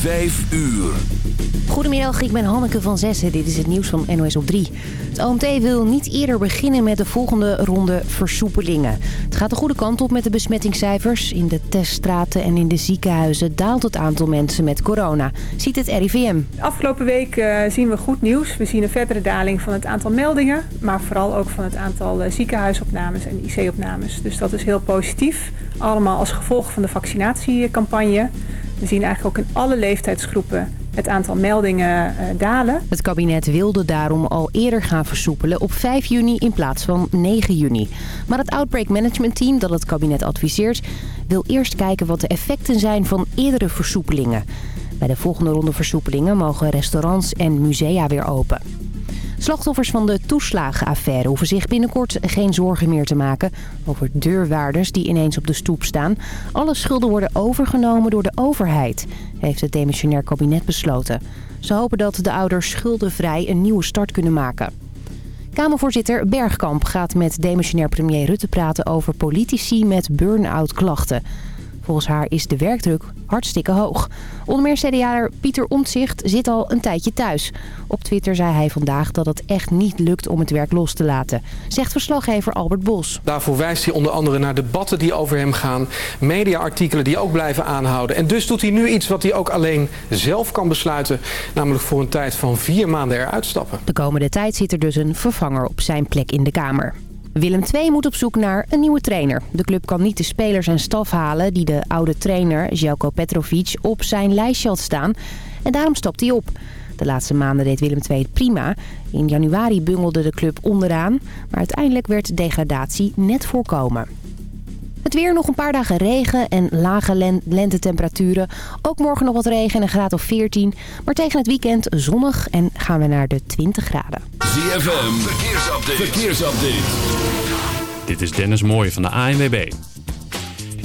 Vijf uur. Goedemiddag, ik ben Hanneke van Zessen. Dit is het nieuws van NOS op 3. Het OMT wil niet eerder beginnen met de volgende ronde versoepelingen. Het gaat de goede kant op met de besmettingscijfers. In de teststraten en in de ziekenhuizen daalt het aantal mensen met corona, ziet het RIVM. Afgelopen week uh, zien we goed nieuws. We zien een verdere daling van het aantal meldingen, maar vooral ook van het aantal uh, ziekenhuisopnames en IC-opnames. Dus dat is heel positief. Allemaal als gevolg van de vaccinatiecampagne. We zien eigenlijk ook in alle leeftijdsgroepen het aantal meldingen uh, dalen. Het kabinet wilde daarom al eerder gaan versoepelen op 5 juni in plaats van 9 juni. Maar het Outbreak Management Team dat het kabinet adviseert... wil eerst kijken wat de effecten zijn van eerdere versoepelingen. Bij de volgende ronde versoepelingen mogen restaurants en musea weer open. Slachtoffers van de toeslagenaffaire hoeven zich binnenkort geen zorgen meer te maken over deurwaarders die ineens op de stoep staan. Alle schulden worden overgenomen door de overheid, heeft het demissionair kabinet besloten. Ze hopen dat de ouders schuldenvrij een nieuwe start kunnen maken. Kamervoorzitter Bergkamp gaat met demissionair premier Rutte praten over politici met burn-out klachten. Volgens haar is de werkdruk hartstikke hoog. Onder meer CDA'er Pieter Omtzigt zit al een tijdje thuis. Op Twitter zei hij vandaag dat het echt niet lukt om het werk los te laten. Zegt verslaggever Albert Bos. Daarvoor wijst hij onder andere naar debatten die over hem gaan. Mediaartikelen die ook blijven aanhouden. En dus doet hij nu iets wat hij ook alleen zelf kan besluiten. Namelijk voor een tijd van vier maanden eruit stappen. De komende tijd zit er dus een vervanger op zijn plek in de Kamer. Willem II moet op zoek naar een nieuwe trainer. De club kan niet de spelers en staf halen die de oude trainer Jelko Petrovic op zijn lijstje had staan. En daarom stapt hij op. De laatste maanden deed Willem II het prima. In januari bungelde de club onderaan, maar uiteindelijk werd degradatie net voorkomen. Het weer nog een paar dagen regen en lage lentetemperaturen. Ook morgen nog wat regen en een graad of 14. Maar tegen het weekend zonnig en gaan we naar de 20 graden. ZFM, verkeersupdate. verkeersupdate. Dit is Dennis Mooij van de ANWB.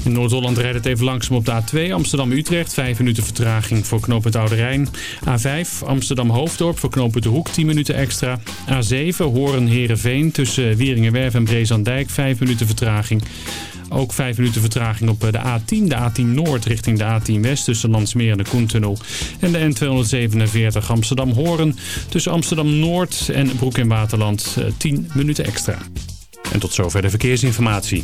In Noord-Holland rijdt het even langzaam op de A2 Amsterdam-Utrecht. 5 minuten vertraging voor knooppunt Oude Rijn. A5 Amsterdam-Hoofddorp voor knooppunt De Hoek 10 minuten extra. A7 Horen-Herenveen tussen Wieringenwerf en Brezandijk 5 minuten vertraging. Ook 5 minuten vertraging op de A10, de A10 Noord richting de A10 West tussen Landsmeer en de Koentunnel. En de N247 Amsterdam-Horen tussen Amsterdam Noord en Broek in Waterland 10 minuten extra. En tot zover de verkeersinformatie.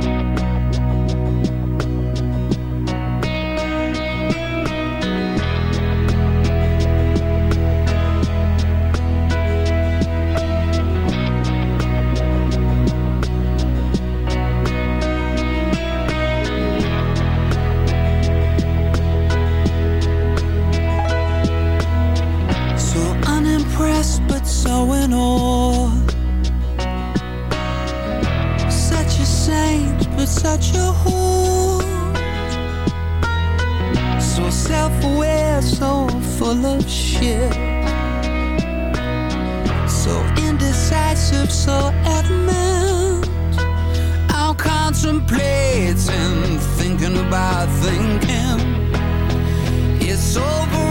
such a whore So self-aware, so full of shit. So indecisive, so adamant. I'm contemplating, thinking about thinking. It's over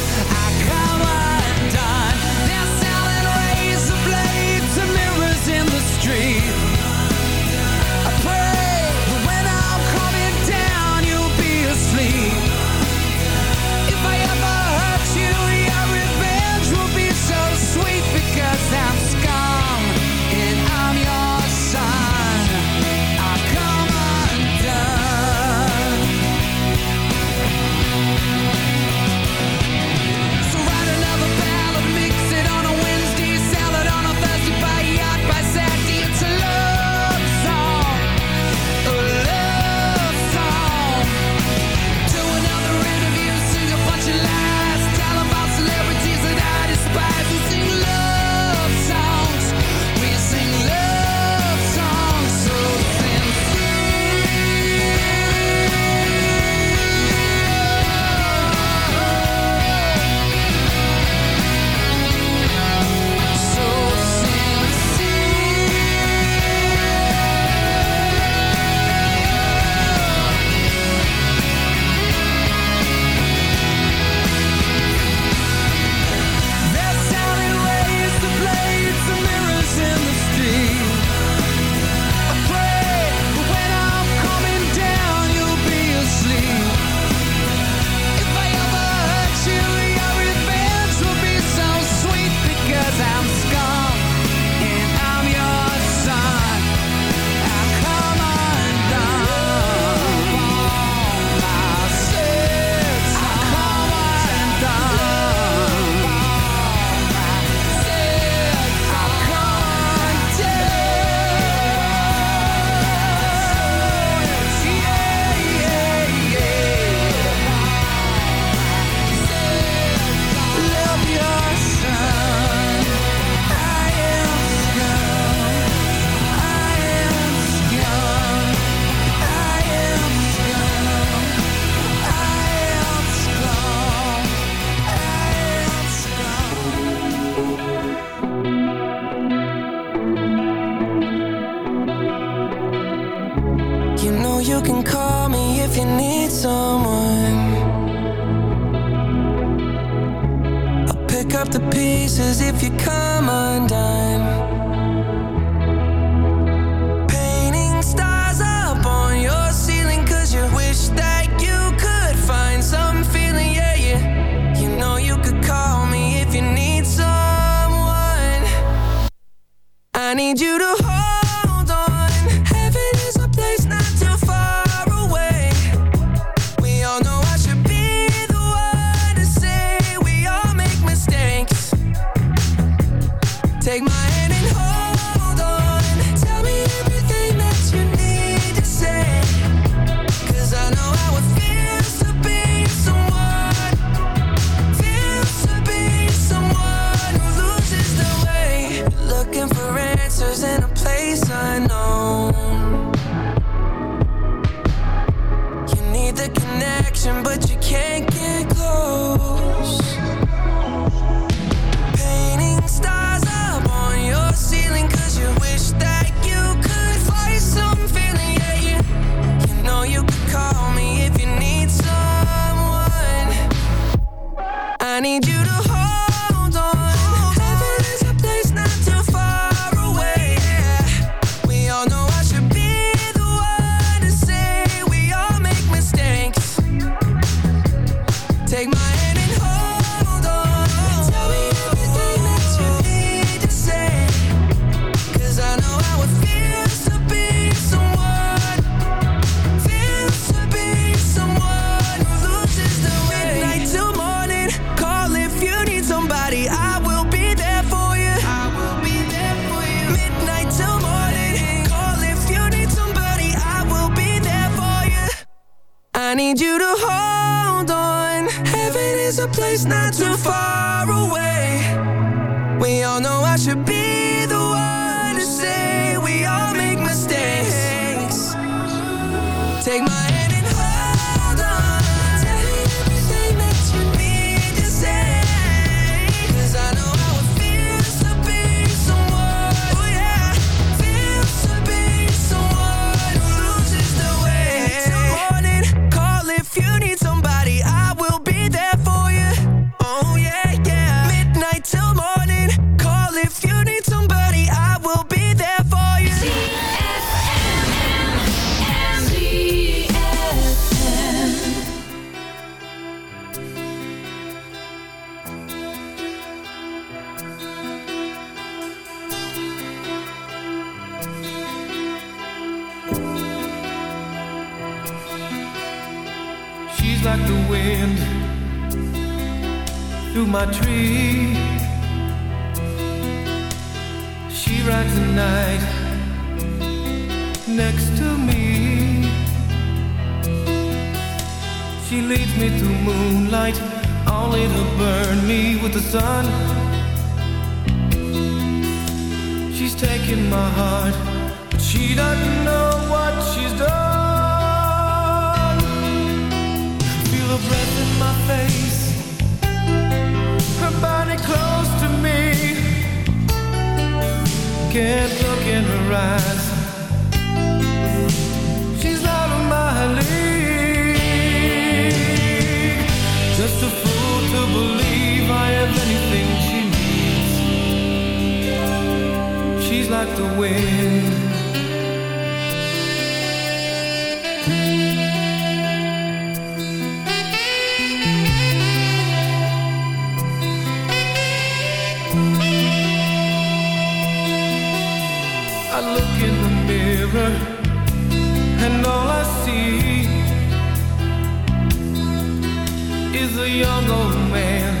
in the street. Heart, but she doesn't know what she's done. Feel her breath in my face, her body close to me. Can't look in her eyes. She's out of my league. Like the wind. I look in the mirror and all I see is a young old man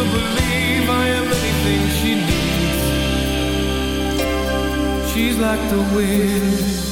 To believe I am anything she needs. She's like the wind.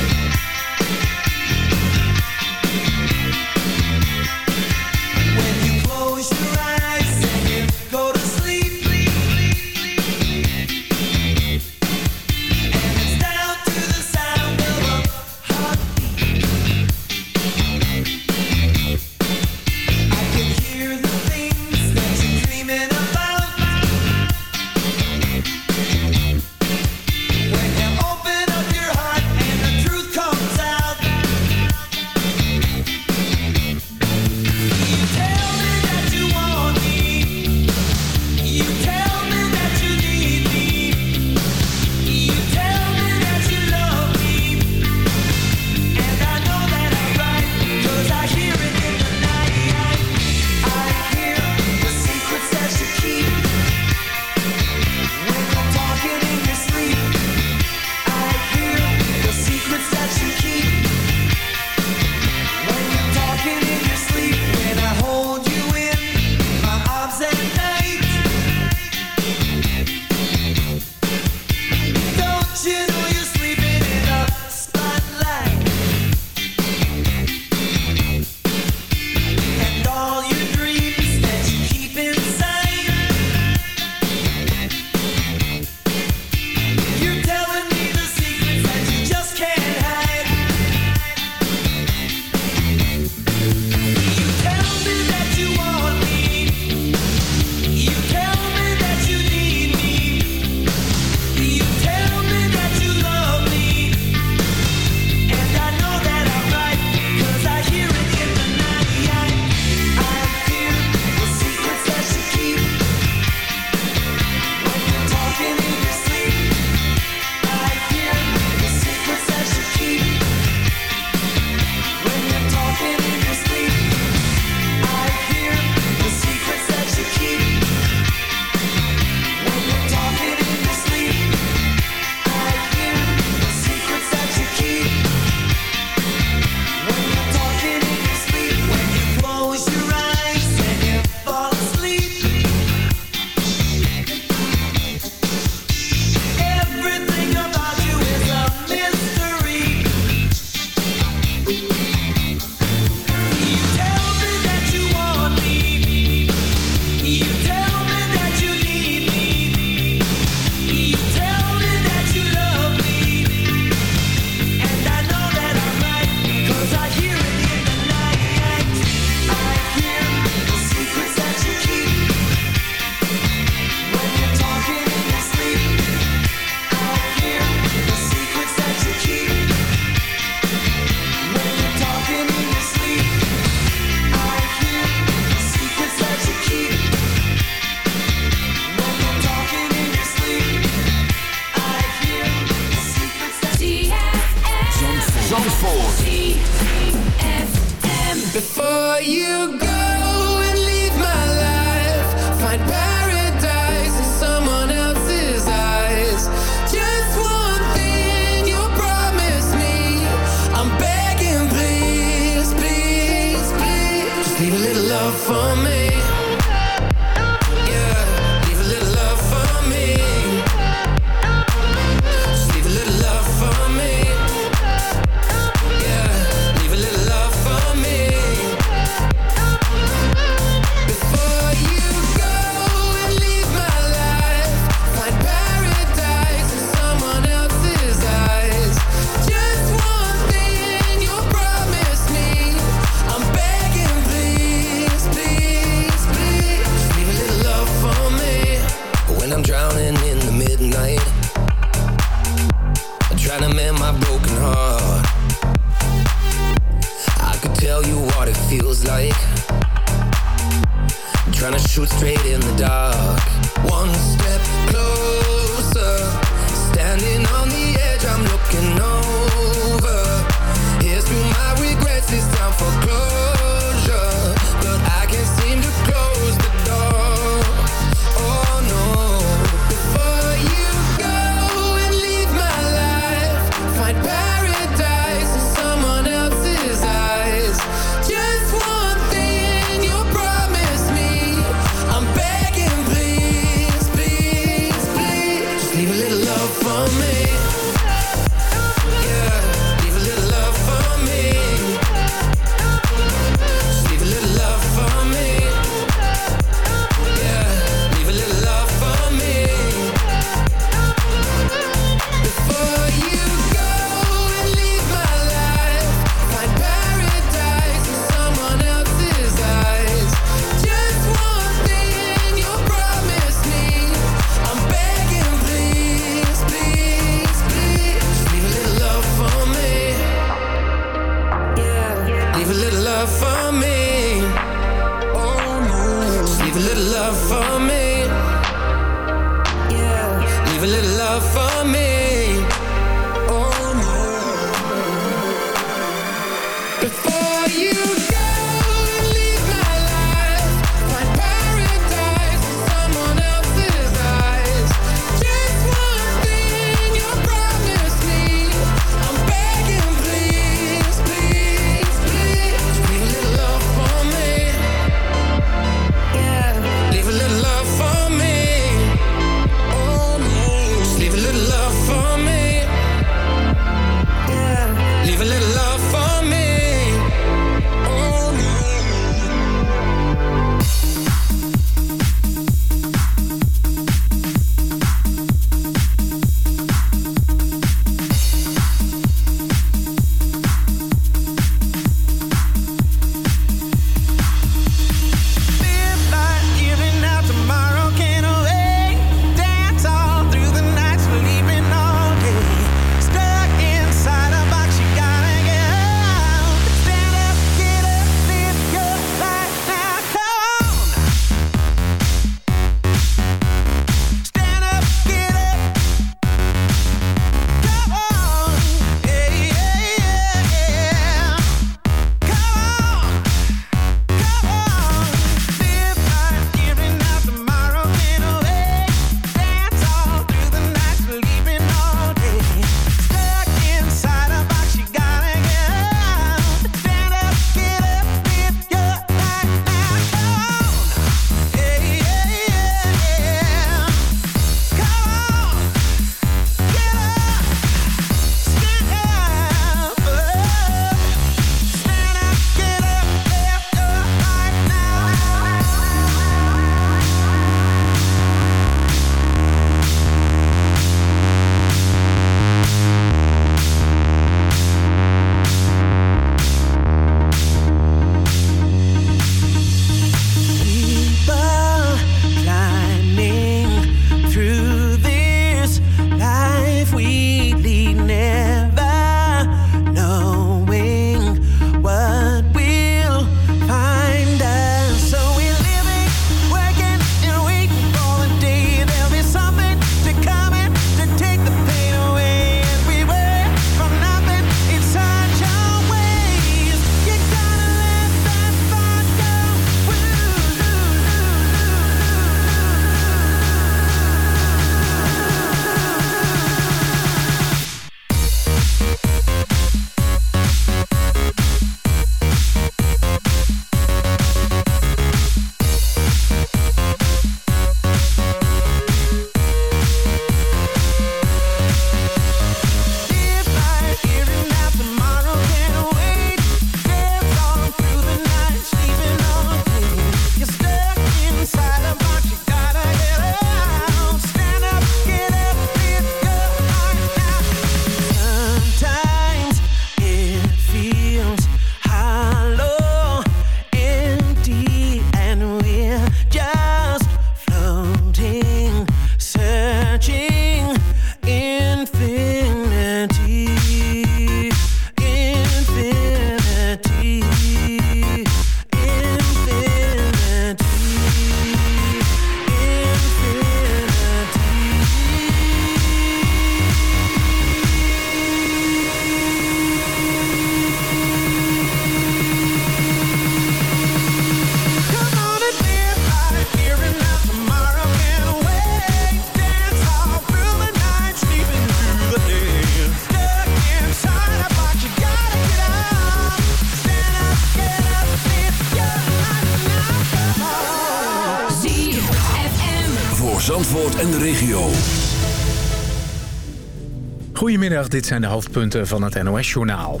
Dit zijn de hoofdpunten van het NOS-journaal.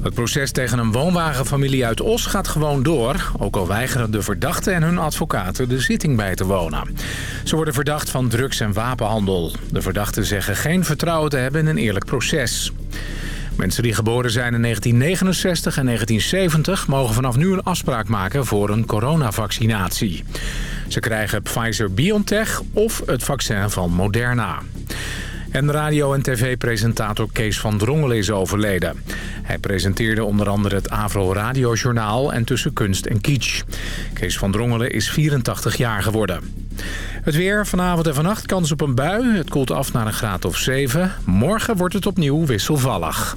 Het proces tegen een woonwagenfamilie uit Os gaat gewoon door... ook al weigeren de verdachten en hun advocaten de zitting bij te wonen. Ze worden verdacht van drugs- en wapenhandel. De verdachten zeggen geen vertrouwen te hebben in een eerlijk proces. Mensen die geboren zijn in 1969 en 1970 mogen vanaf nu een afspraak maken voor een coronavaccinatie. Ze krijgen Pfizer-BioNTech of het vaccin van Moderna. En radio- en tv-presentator Kees van Drongelen is overleden. Hij presenteerde onder andere het Avro Radiojournaal en Tussen Kunst en Kitsch. Kees van Drongelen is 84 jaar geworden. Het weer, vanavond en vannacht kans op een bui. Het koelt af naar een graad of 7. Morgen wordt het opnieuw wisselvallig.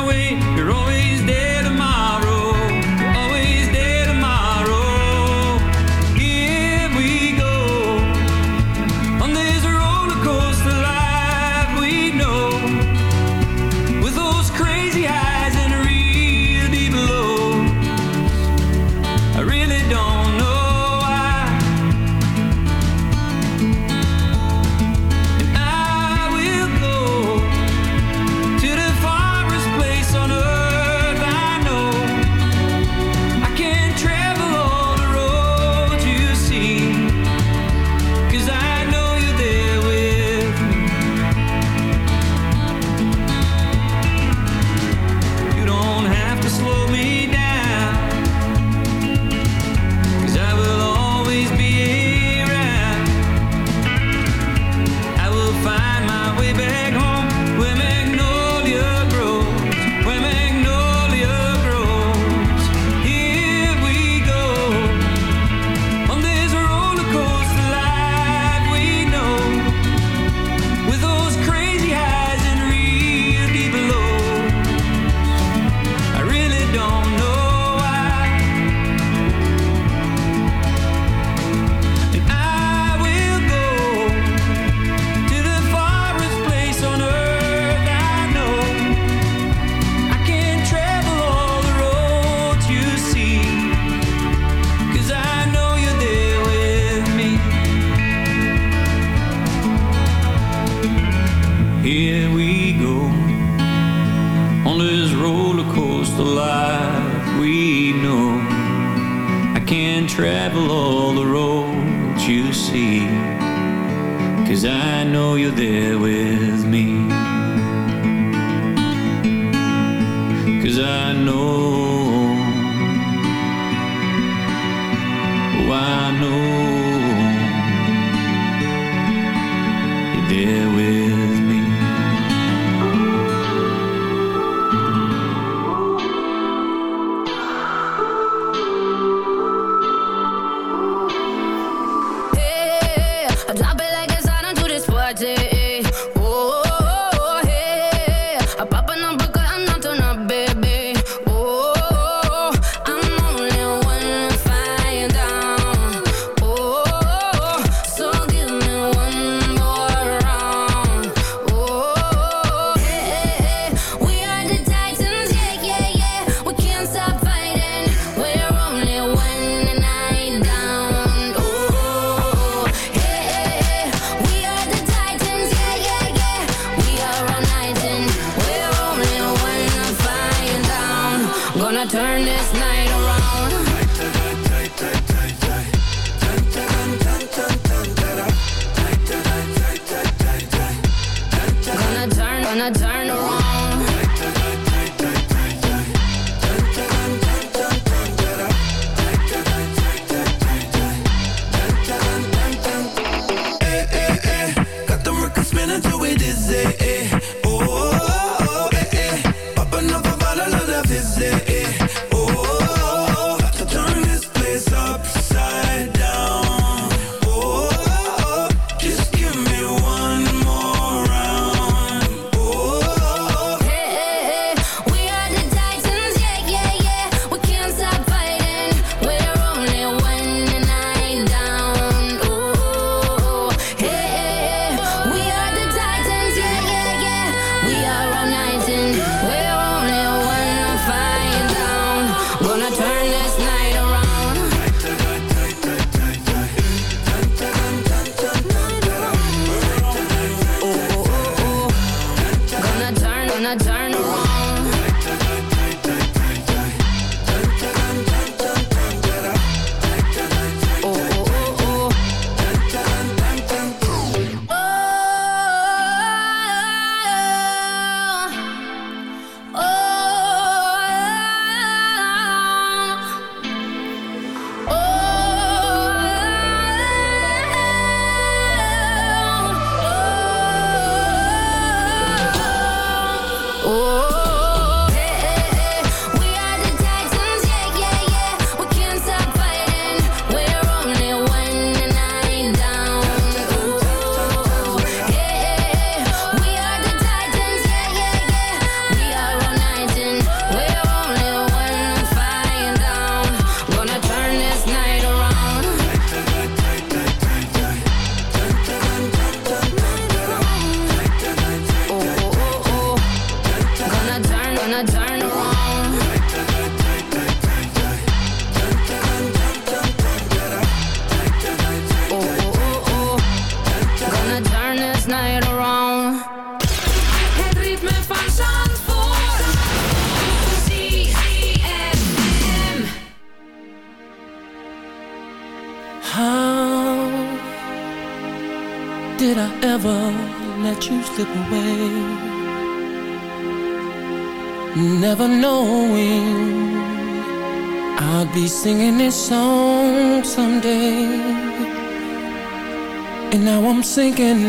sinking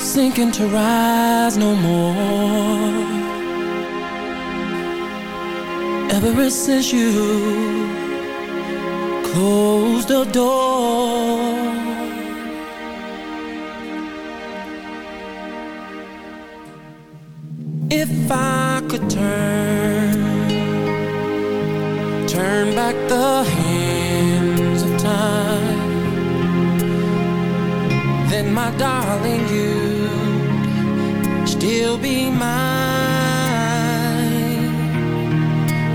Sinking to rise no more. Ever since you Closed the door. and my darling, you still be mine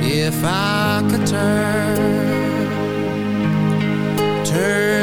if I could turn, turn.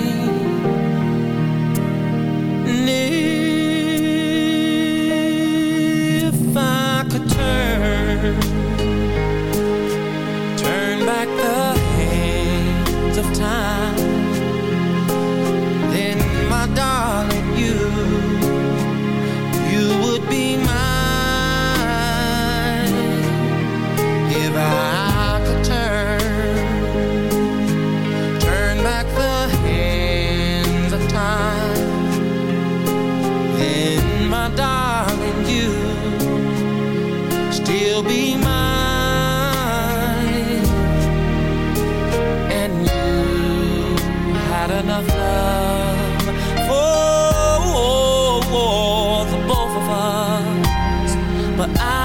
but I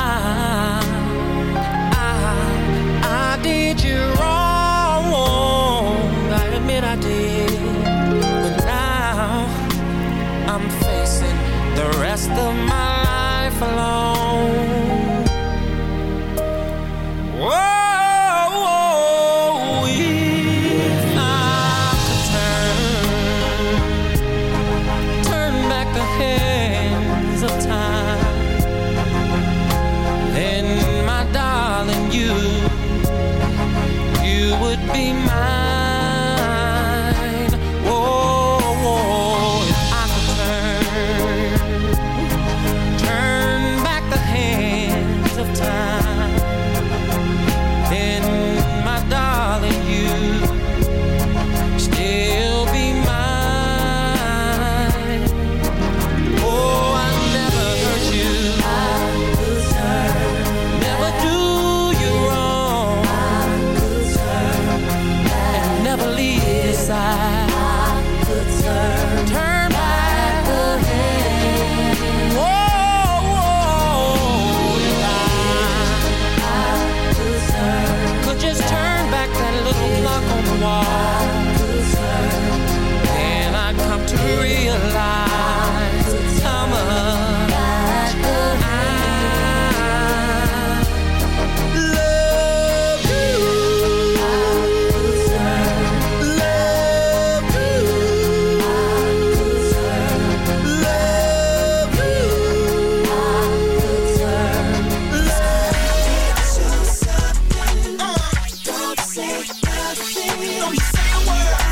you know he say a word.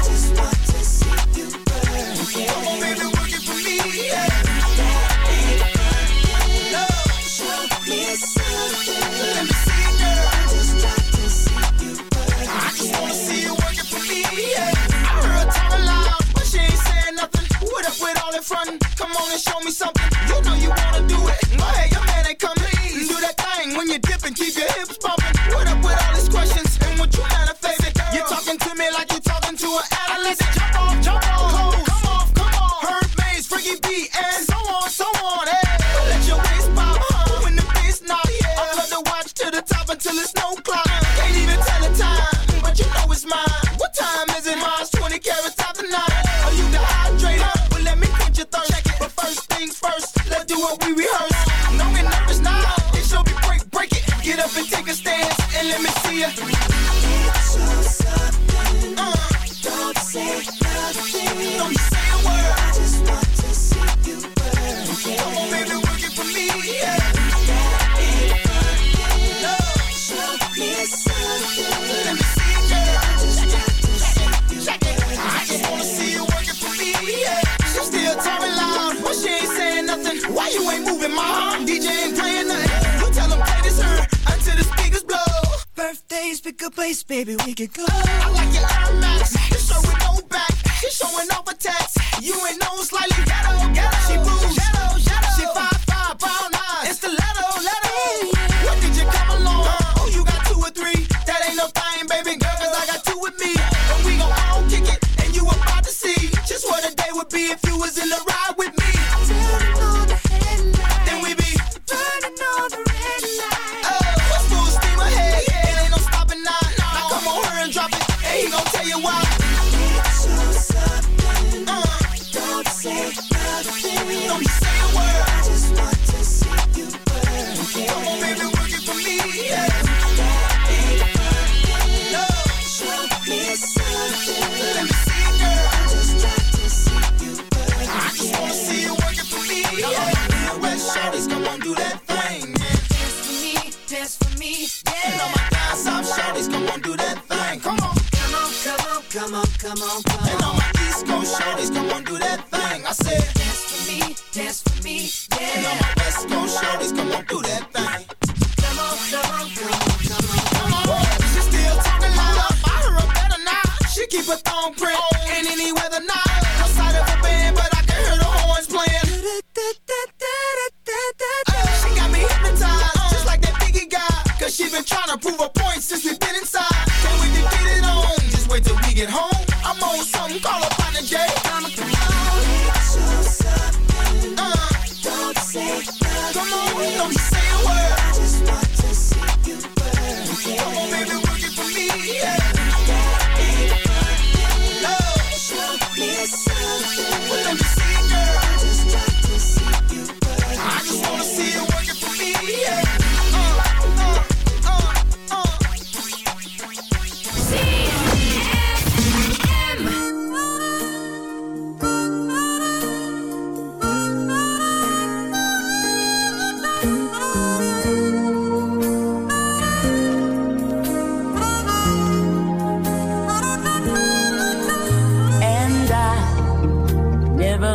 We can go.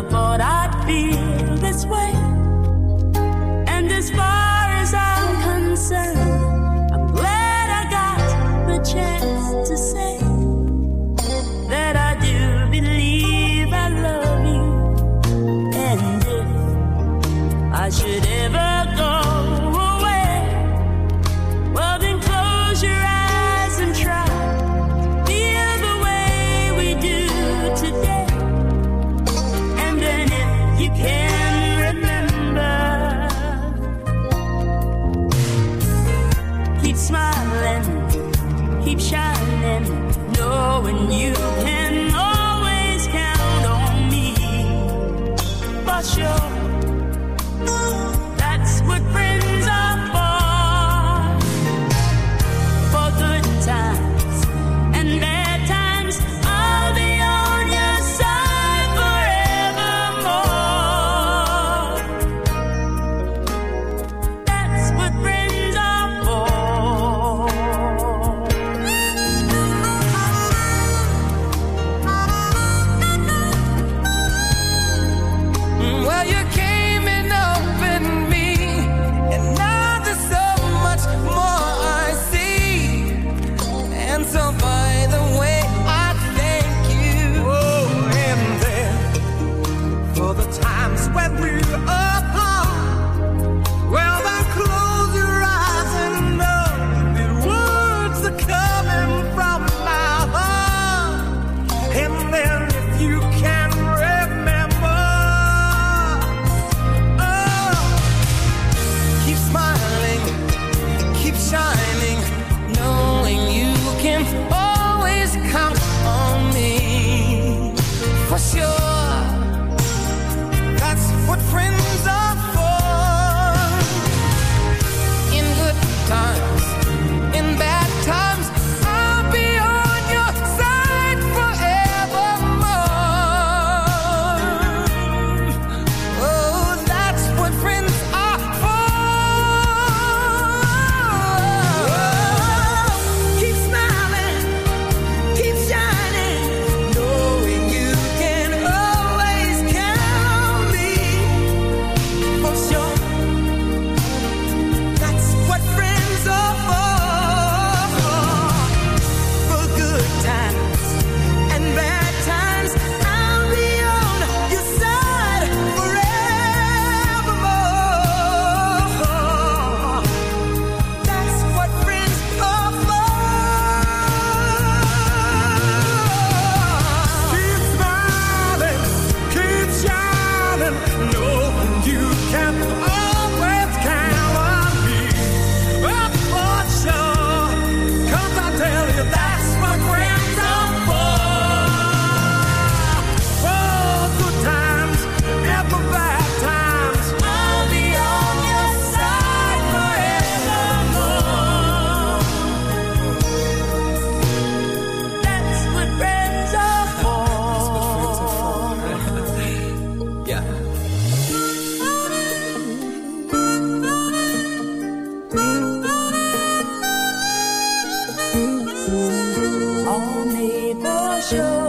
Never thought I'd feel this way. sure